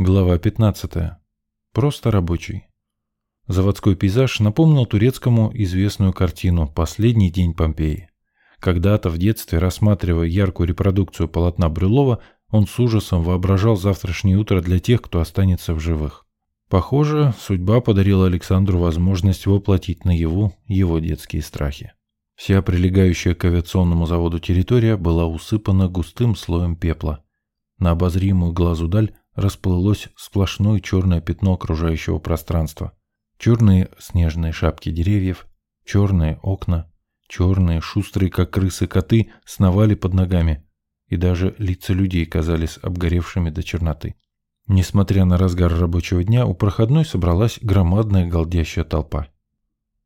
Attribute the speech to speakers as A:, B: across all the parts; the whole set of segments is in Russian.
A: Глава 15. Просто рабочий. Заводской пейзаж напомнил турецкому известную картину «Последний день Помпеи». Когда-то в детстве, рассматривая яркую репродукцию полотна Брюлова, он с ужасом воображал завтрашнее утро для тех, кто останется в живых. Похоже, судьба подарила Александру возможность воплотить наяву его детские страхи. Вся прилегающая к авиационному заводу территория была усыпана густым слоем пепла. На обозримую глазу даль расплылось сплошное черное пятно окружающего пространства. Черные снежные шапки деревьев, черные окна, черные, шустрые, как крысы, коты сновали под ногами, и даже лица людей казались обгоревшими до черноты. Несмотря на разгар рабочего дня, у проходной собралась громадная голдящая толпа.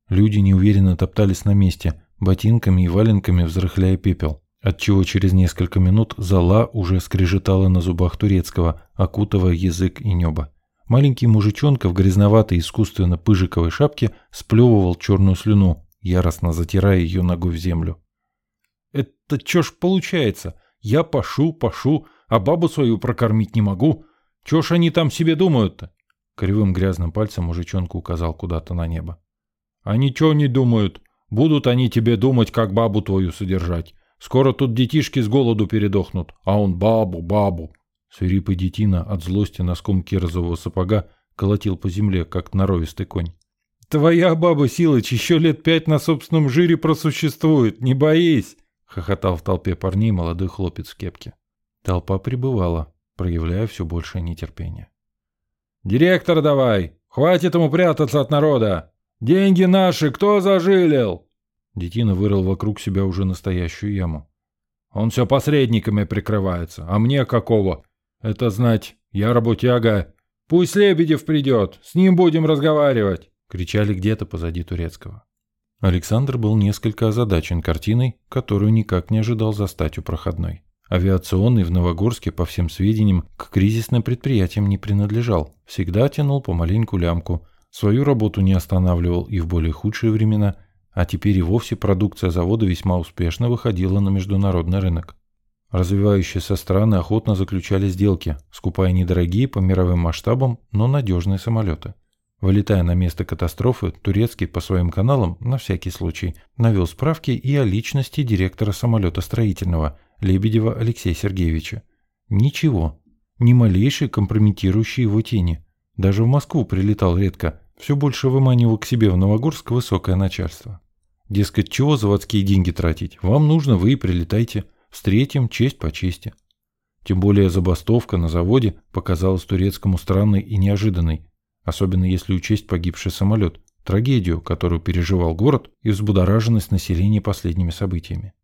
A: Люди неуверенно топтались на месте, ботинками и валенками взрыхляя пепел отчего через несколько минут зала уже скрежетала на зубах турецкого, окутывая язык и небо. Маленький мужичонка в грязноватой искусственно пыжиковой шапке сплевывал черную слюну, яростно затирая ее ногой в землю. «Это чё ж получается? Я пашу, пашу, а бабу свою прокормить не могу. Чё ж они там себе думают-то?» Кривым грязным пальцем мужичонка указал куда-то на небо. «А ничего не думают. Будут они тебе думать, как бабу твою содержать. Скоро тут детишки с голоду передохнут, а он бабу, бабу. Свирепый детина от злости носком кирзового сапога колотил по земле, как норовистый конь. «Твоя баба, Силыч, еще лет пять на собственном жире просуществует, не боись!» — хохотал в толпе парней молодой хлопец в кепке. Толпа прибывала, проявляя все большее нетерпение. «Директор давай! Хватит ему прятаться от народа! Деньги наши кто зажилил?» Детина вырыл вокруг себя уже настоящую яму. «Он все посредниками прикрывается, а мне какого? Это знать, я работяга. Пусть Лебедев придет, с ним будем разговаривать!» кричали где-то позади турецкого. Александр был несколько озадачен картиной, которую никак не ожидал застать у проходной. Авиационный в Новогорске, по всем сведениям, к кризисным предприятиям не принадлежал. Всегда тянул помаленьку лямку. Свою работу не останавливал и в более худшие времена – а теперь и вовсе продукция завода весьма успешно выходила на международный рынок. Развивающиеся страны охотно заключали сделки, скупая недорогие по мировым масштабам, но надежные самолеты. Вылетая на место катастрофы, Турецкий по своим каналам, на всякий случай, навел справки и о личности директора самолета строительного Лебедева Алексея Сергеевича. Ничего, ни малейшей компрометирующей его тени. Даже в Москву прилетал редко, все больше выманивал к себе в Новогорск высокое начальство. Дескать, чего заводские деньги тратить? Вам нужно, вы и прилетайте. Встретим честь по чести. Тем более забастовка на заводе показалась турецкому странной и неожиданной, особенно если учесть погибший самолет, трагедию, которую переживал город и взбудораженность населения последними событиями.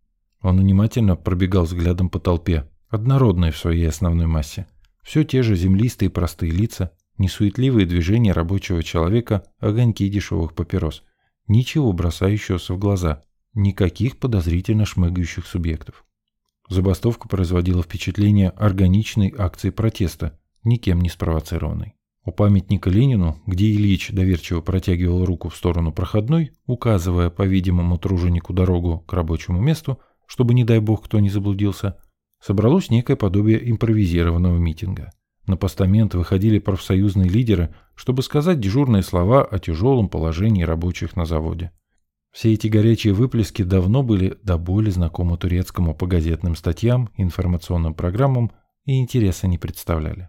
A: Он внимательно пробегал взглядом по толпе, однородной в своей основной массе. Все те же землистые простые лица, несуетливые движения рабочего человека, огоньки дешевых папирос. Ничего бросающегося в глаза, никаких подозрительно шмыгающих субъектов. Забастовка производила впечатление органичной акции протеста, никем не спровоцированной. У памятника Ленину, где Ильич доверчиво протягивал руку в сторону проходной, указывая, по-видимому, труженику дорогу к рабочему месту, чтобы, не дай бог, кто не заблудился, собралось некое подобие импровизированного митинга. На постамент выходили профсоюзные лидеры, чтобы сказать дежурные слова о тяжелом положении рабочих на заводе. Все эти горячие выплески давно были до боли знакомы турецкому по газетным статьям, информационным программам и интереса не представляли.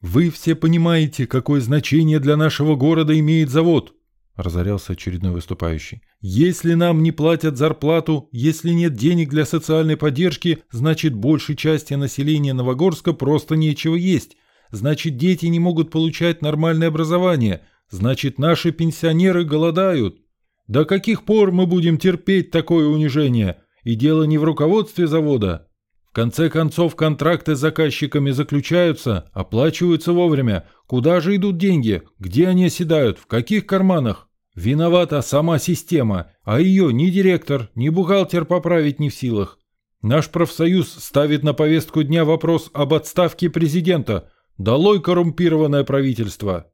A: «Вы все понимаете, какое значение для нашего города имеет завод!» – разорялся очередной выступающий. «Если нам не платят зарплату, если нет денег для социальной поддержки, значит большей части населения Новогорска просто нечего есть, Значит, дети не могут получать нормальное образование. Значит, наши пенсионеры голодают. До каких пор мы будем терпеть такое унижение? И дело не в руководстве завода. В конце концов, контракты с заказчиками заключаются, оплачиваются вовремя. Куда же идут деньги? Где они оседают? В каких карманах? Виновата сама система, а ее ни директор, ни бухгалтер поправить не в силах. Наш профсоюз ставит на повестку дня вопрос об отставке президента. Долой коррумпированное правительство!»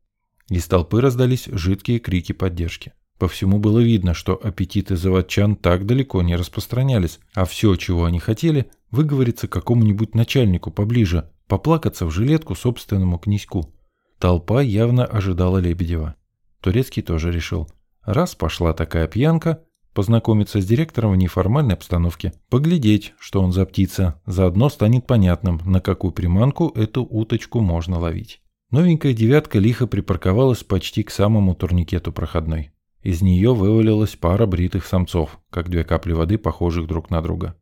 A: Из толпы раздались жидкие крики поддержки. По всему было видно, что аппетиты заводчан так далеко не распространялись, а все, чего они хотели, выговориться какому-нибудь начальнику поближе, поплакаться в жилетку собственному князьку. Толпа явно ожидала Лебедева. Турецкий тоже решил. Раз пошла такая пьянка, познакомиться с директором в неформальной обстановке, поглядеть, что он за птица, заодно станет понятным, на какую приманку эту уточку можно ловить. Новенькая девятка лихо припарковалась почти к самому турникету проходной. Из нее вывалилась пара бритых самцов, как две капли воды, похожих друг на друга.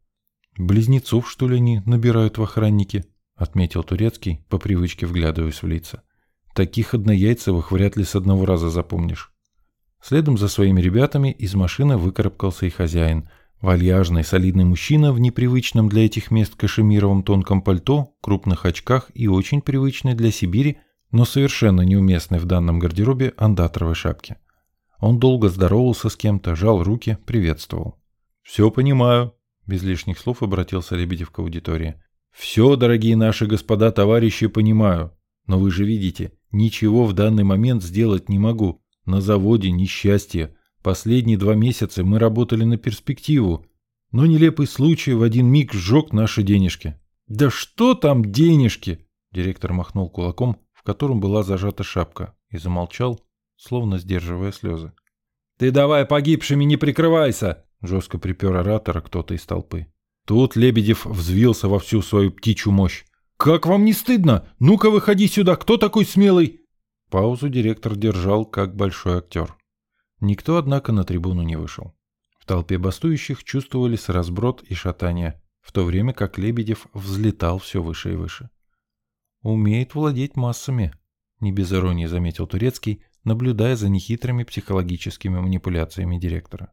A: «Близнецов, что ли, они набирают в охранники?» — отметил Турецкий, по привычке вглядываясь в лица. Таких однояйцевых вряд ли с одного раза запомнишь. Следом за своими ребятами из машины выкарабкался и хозяин. Вальяжный, солидный мужчина в непривычном для этих мест кашемировом тонком пальто, крупных очках и очень привычной для Сибири, но совершенно неуместной в данном гардеробе андатровой шапке. Он долго здоровался с кем-то, жал руки, приветствовал. «Все понимаю», — без лишних слов обратился Лебедев к аудитории. «Все, дорогие наши господа товарищи, понимаю. Но вы же видите, Ничего в данный момент сделать не могу. На заводе несчастье. Последние два месяца мы работали на перспективу. Но нелепый случай в один миг сжег наши денежки. «Да что там денежки?» Директор махнул кулаком, в котором была зажата шапка, и замолчал, словно сдерживая слезы. «Ты давай погибшими не прикрывайся!» Жестко припер оратора кто-то из толпы. Тут Лебедев взвился во всю свою птичью мощь. «Как вам не стыдно? Ну-ка выходи сюда, кто такой смелый?» Паузу директор держал, как большой актер. Никто, однако, на трибуну не вышел. В толпе бастующих чувствовались разброд и шатание, в то время как Лебедев взлетал все выше и выше. «Умеет владеть массами», — не без иронии заметил Турецкий, наблюдая за нехитрыми психологическими манипуляциями директора.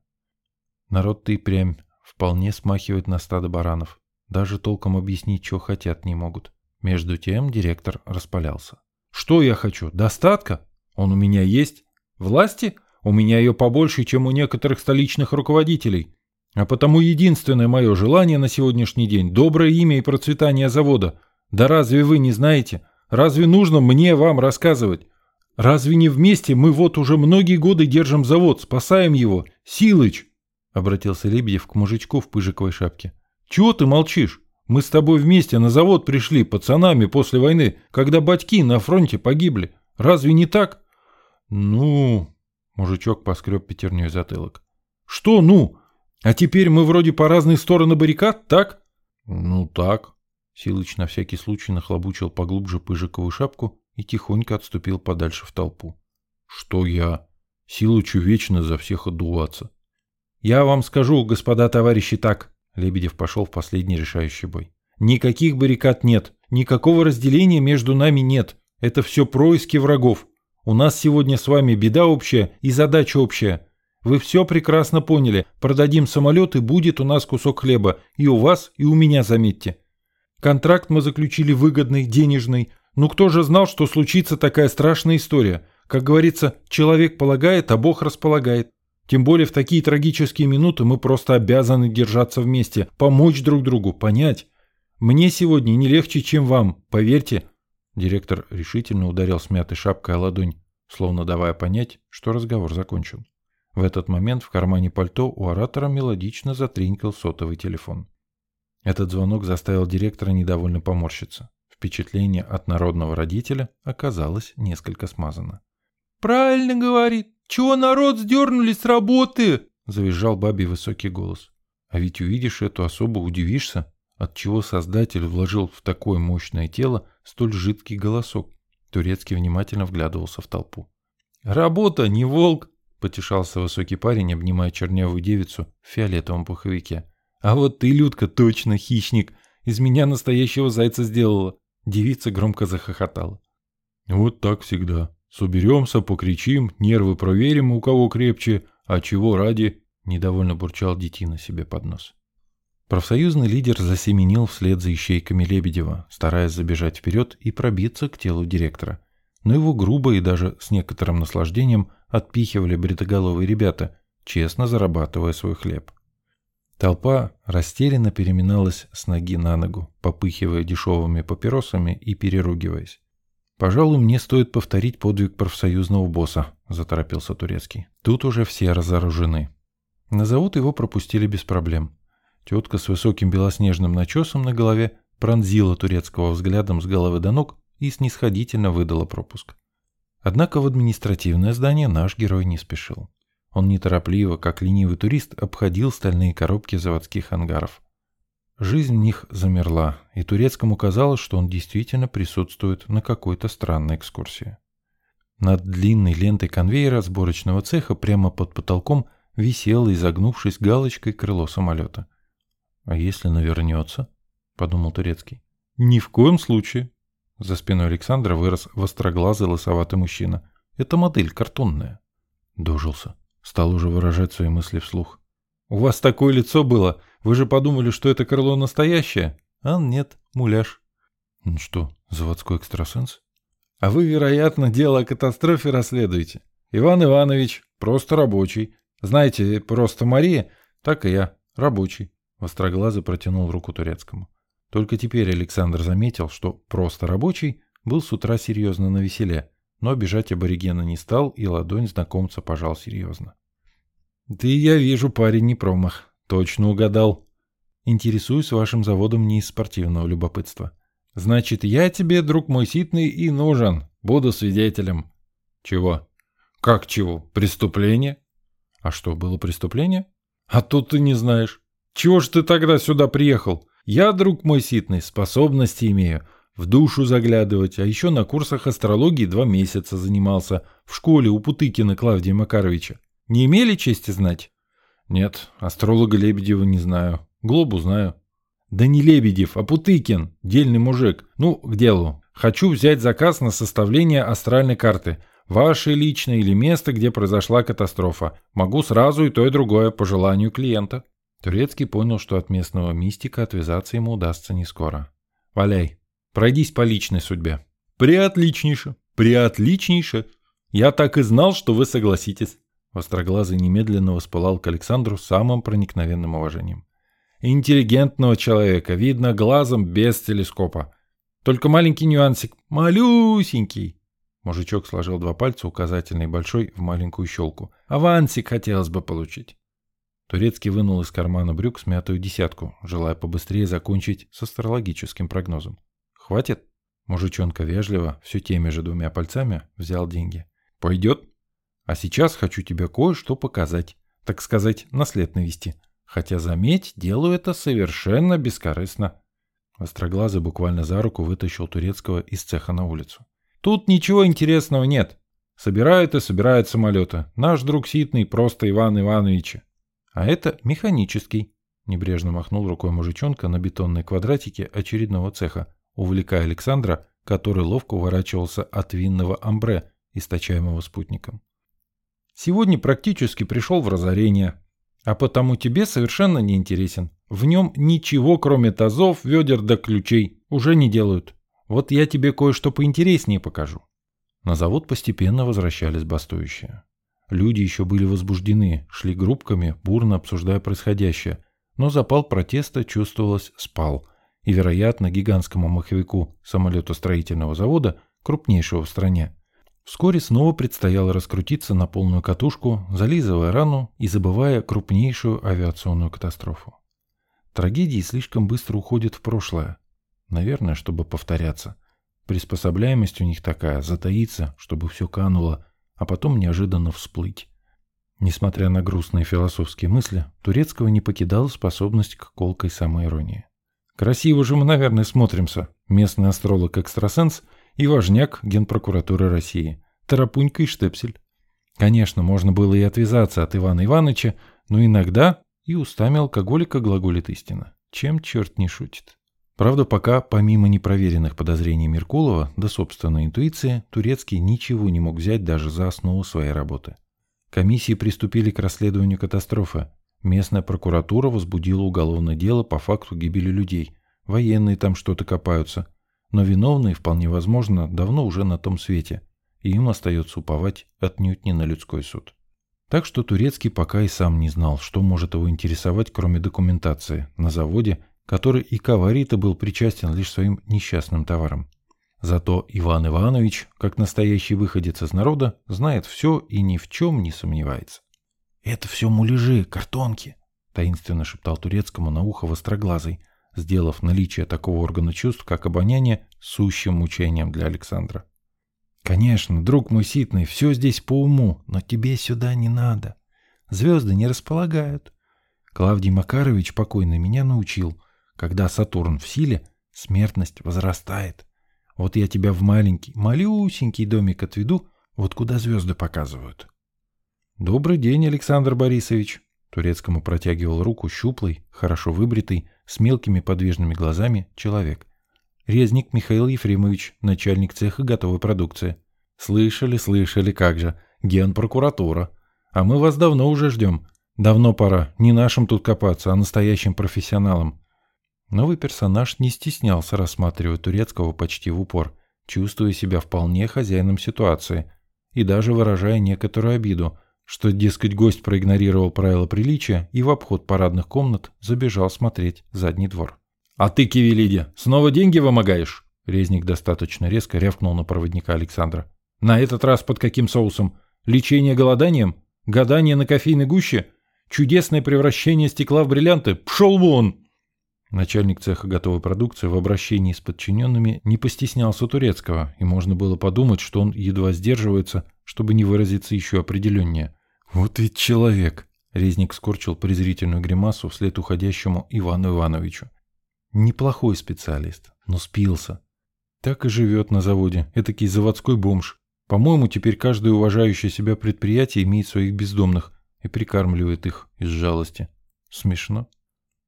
A: «Народ ты прям вполне смахивает на стадо баранов. Даже толком объяснить, что хотят, не могут. Между тем директор распалялся. «Что я хочу? Достатка? Он у меня есть? Власти? У меня ее побольше, чем у некоторых столичных руководителей. А потому единственное мое желание на сегодняшний день – доброе имя и процветание завода. Да разве вы не знаете? Разве нужно мне вам рассказывать? Разве не вместе мы вот уже многие годы держим завод, спасаем его? Силыч!» – обратился Лебедев к мужичку в пыжиковой шапке. «Чего ты молчишь? Мы с тобой вместе на завод пришли, пацанами, после войны, когда батьки на фронте погибли. Разве не так? Ну... Мужичок поскреб пятерней затылок. Что ну? А теперь мы вроде по разные стороны баррикад, так? Ну так. Силыч на всякий случай нахлобучил поглубже пыжиковую шапку и тихонько отступил подальше в толпу. Что я? Силычу вечно за всех отдуваться. Я вам скажу, господа товарищи, так. Лебедев пошел в последний решающий бой. «Никаких баррикад нет, никакого разделения между нами нет. Это все происки врагов. У нас сегодня с вами беда общая и задача общая. Вы все прекрасно поняли. Продадим самолет и будет у нас кусок хлеба. И у вас, и у меня, заметьте. Контракт мы заключили выгодный, денежный. Ну кто же знал, что случится такая страшная история? Как говорится, человек полагает, а Бог располагает. Тем более в такие трагические минуты мы просто обязаны держаться вместе, помочь друг другу, понять. Мне сегодня не легче, чем вам, поверьте. Директор решительно ударил смятой шапкой о ладонь, словно давая понять, что разговор закончен. В этот момент в кармане пальто у оратора мелодично затринкал сотовый телефон. Этот звонок заставил директора недовольно поморщиться. Впечатление от народного родителя оказалось несколько смазано. «Правильно говорит. Чего народ сдернули с работы?» — завизжал бабий высокий голос. А ведь увидишь эту особо удивишься, отчего создатель вложил в такое мощное тело столь жидкий голосок. Турецкий внимательно вглядывался в толпу. «Работа, не волк!» — потешался высокий парень, обнимая чернявую девицу в фиолетовом пуховике. «А вот ты, Людка, точно хищник! Из меня настоящего зайца сделала!» Девица громко захохотала. «Вот так всегда», Соберемся, покричим, нервы проверим, у кого крепче, а чего ради, недовольно бурчал детина себе под нос. Профсоюзный лидер засеменил вслед за ищейками Лебедева, стараясь забежать вперед и пробиться к телу директора. Но его грубо и даже с некоторым наслаждением отпихивали бритоголовые ребята, честно зарабатывая свой хлеб. Толпа растерянно переминалась с ноги на ногу, попыхивая дешевыми папиросами и переругиваясь. «Пожалуй, мне стоит повторить подвиг профсоюзного босса», – заторопился Турецкий. «Тут уже все разоружены». На завод его пропустили без проблем. Тетка с высоким белоснежным начесом на голове пронзила Турецкого взглядом с головы до ног и снисходительно выдала пропуск. Однако в административное здание наш герой не спешил. Он неторопливо, как ленивый турист, обходил стальные коробки заводских ангаров. Жизнь в них замерла, и турецкому казалось, что он действительно присутствует на какой-то странной экскурсии. Над длинной лентой конвейера сборочного цеха прямо под потолком висело, изогнувшись галочкой, крыло самолета. «А если навернется?» — подумал Турецкий. «Ни в коем случае!» За спиной Александра вырос востроглазый лысоватый мужчина. «Это модель картонная». Дожился. Стал уже выражать свои мысли вслух. «У вас такое лицо было. Вы же подумали, что это крыло настоящее?» «А нет, муляж». «Ну что, заводской экстрасенс?» «А вы, вероятно, дело о катастрофе расследуете. Иван Иванович, просто рабочий. Знаете, просто Мария, так и я, рабочий». Востроглазый протянул руку турецкому. Только теперь Александр заметил, что просто рабочий был с утра серьезно на веселе, но обижать аборигена не стал и ладонь знакомца пожал серьезно. «Ты, я вижу, парень не промах. Точно угадал. Интересуюсь вашим заводом не из спортивного любопытства. Значит, я тебе, друг мой ситный, и нужен. Буду свидетелем». «Чего?» «Как чего? Преступление?» «А что, было преступление?» «А тут ты не знаешь. Чего ж ты тогда сюда приехал? Я, друг мой ситный, способности имею. В душу заглядывать, а еще на курсах астрологии два месяца занимался. В школе у Путыкина Клавдия Макаровича. Не имели чести знать? Нет, астролога Лебедева не знаю. Глобу знаю. Да не Лебедев, а Путыкин, дельный мужик. Ну, к делу. Хочу взять заказ на составление астральной карты. Ваше личное или место, где произошла катастрофа. Могу сразу и то, и другое, по желанию клиента. Турецкий понял, что от местного мистика отвязаться ему удастся не скоро. «Валяй, пройдись по личной судьбе». «Приотличнейше, приотличнейше. Я так и знал, что вы согласитесь». Востроглазый немедленно воспылал к Александру самым проникновенным уважением. «Интеллигентного человека видно глазом без телескопа. Только маленький нюансик, малюсенький». Мужичок сложил два пальца, указательный и большой, в маленькую щелку. «Авансик хотелось бы получить». Турецкий вынул из кармана брюк смятую десятку, желая побыстрее закончить с астрологическим прогнозом. «Хватит?» Мужичонка вежливо, все теми же двумя пальцами, взял деньги. «Пойдет? А сейчас хочу тебе кое-что показать. Так сказать, наслед навести. Хотя, заметь, делаю это совершенно бескорыстно». Остроглазый буквально за руку вытащил Турецкого из цеха на улицу. «Тут ничего интересного нет. Собирают и собирают самолеты. Наш друг Ситный просто Иван Иванович. А это механический. Небрежно махнул рукой мужичонка на бетонные квадратики очередного цеха, увлекая Александра, который ловко уворачивался от винного амбре, источаемого спутником. Сегодня практически пришел в разорение, а потому тебе совершенно не интересен. В нем ничего, кроме тазов, ведер да ключей, уже не делают. Вот я тебе кое-что поинтереснее покажу. На завод постепенно возвращались бастующие. Люди еще были возбуждены, шли группками, бурно обсуждая происходящее, но запал протеста, чувствовалось, спал, и, вероятно, гигантскому маховику самолетостроительного завода, крупнейшего в стране, вскоре снова предстояло раскрутиться на полную катушку, зализывая рану и забывая крупнейшую авиационную катастрофу. Трагедии слишком быстро уходят в прошлое, наверное, чтобы повторяться. Приспособляемость у них такая, затаиться, чтобы все кануло, а потом неожиданно всплыть. Несмотря на грустные философские мысли, Турецкого не покидала способность к колкой самоиронии. «Красиво же мы, наверное, смотримся, местный астролог-экстрасенс и важняк Генпрокуратуры России, Тарапунька и Штепсель. Конечно, можно было и отвязаться от Ивана Ивановича, но иногда и устами алкоголика глаголит истина. Чем черт не шутит?» Правда, пока, помимо непроверенных подозрений Меркулова до собственной интуиции, Турецкий ничего не мог взять даже за основу своей работы. Комиссии приступили к расследованию катастрофы. Местная прокуратура возбудила уголовное дело по факту гибели людей. Военные там что-то копаются. Но виновные, вполне возможно, давно уже на том свете. И им остается уповать отнюдь не на людской суд. Так что Турецкий пока и сам не знал, что может его интересовать, кроме документации, на заводе который и к аварии-то был причастен лишь своим несчастным товаром. Зато Иван Иванович, как настоящий выходец из народа, знает все и ни в чем не сомневается. «Это все муляжи, картонки», — таинственно шептал турецкому на ухо востроглазый, сделав наличие такого органа чувств, как обоняние, сущим мучением для Александра. Конечно, друг мой ситный, все здесь по уму, но тебе сюда не надо. Звезды не располагают. Клавдий Макарович покойный меня научил. Когда Сатурн в силе, смертность возрастает. Вот я тебя в маленький, малюсенький домик отведу, вот куда звезды показывают. Добрый день, Александр Борисович. Турецкому протягивал руку щуплый, хорошо выбритый, с мелкими подвижными глазами человек. Резник Михаил Ефремович, начальник цеха готовой продукции. Слышали, слышали, как же. Генпрокуратура. А мы вас давно уже ждем. Давно пора. Не нашим тут копаться, а настоящим профессионалам. Новый персонаж не стеснялся рассматривать турецкого почти в упор, чувствуя себя вполне хозяином ситуации и даже выражая некоторую обиду, что, дескать, гость проигнорировал правила приличия и в обход парадных комнат забежал смотреть задний двор. «А ты, Кивелиди, снова деньги вымогаешь?» Резник достаточно резко рявкнул на проводника Александра. «На этот раз под каким соусом? Лечение голоданием? Гадание на кофейной гуще? Чудесное превращение стекла в бриллианты? Пшел вон!» Начальник цеха готовой продукции в обращении с подчиненными не постеснялся турецкого, и можно было подумать, что он едва сдерживается, чтобы не выразиться еще определеннее. «Вот ведь человек!» — резник скорчил презрительную гримасу вслед уходящему Ивану Ивановичу. Неплохой специалист, но спился. Так и живет на заводе, этакий заводской бомж. По-моему, теперь каждое уважающее себя предприятие имеет своих бездомных и прикармливает их из жалости. Смешно.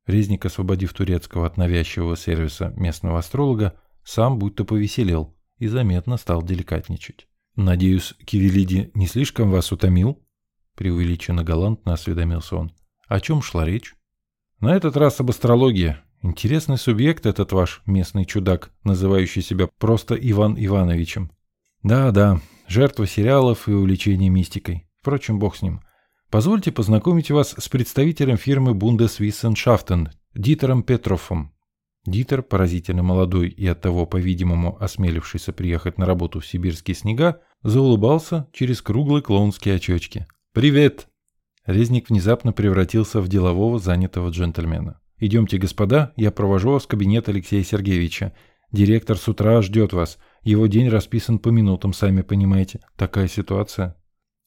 A: Резник, освободив турецкого от навязчивого сервиса местного астролога, сам будто повеселел и заметно стал деликатничать. «Надеюсь, Кивелиди не слишком вас утомил?» Преувеличенно галантно осведомился он. «О чем шла речь?» «На этот раз об астрологии. Интересный субъект этот ваш местный чудак, называющий себя просто Иван Ивановичем. Да-да, жертва сериалов и увлечение мистикой. Впрочем, бог с ним. Позвольте познакомить вас с представителем фирмы Bundeswissenschaften Дитером Петрофом. Дитер, поразительно молодой и оттого, по-видимому, осмелившийся приехать на работу в сибирские снега, заулыбался через круглые клоунские очечки. «Привет!» Резник внезапно превратился в делового занятого джентльмена. «Идемте, господа, я провожу вас в кабинет Алексея Сергеевича. Директор с утра ждет вас. Его день расписан по минутам, сами понимаете. Такая ситуация».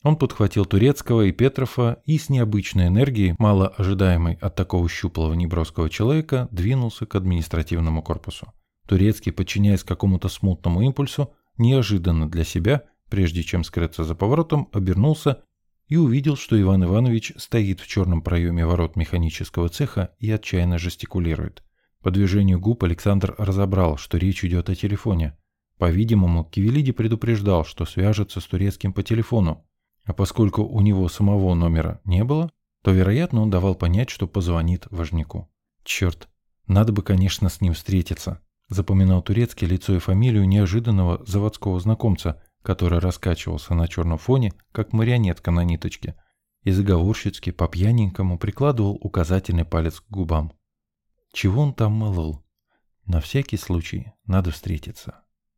A: Он подхватил Турецкого и Петрова и с необычной энергией, мало ожидаемой от такого щуплого неброского человека, двинулся к административному корпусу. Турецкий, подчиняясь какому-то смутному импульсу, неожиданно для себя, прежде чем скрыться за поворотом, обернулся и увидел, что Иван Иванович стоит в черном проеме ворот механического цеха и отчаянно жестикулирует. По движению губ Александр разобрал, что речь идет о телефоне. По-видимому, Кивелиди предупреждал, что свяжется с турецким по телефону, а поскольку у него самого номера не было, то, вероятно, он давал понять, что позвонит важнику. Черт, надо бы, конечно, с ним встретиться. Запоминал турецкий лицо и фамилию неожиданного заводского знакомца, который раскачивался на черном фоне, как марионетка на ниточке, и заговорщицки по пьяненькому прикладывал указательный палец к губам. Чего он там молол? На всякий случай надо встретиться.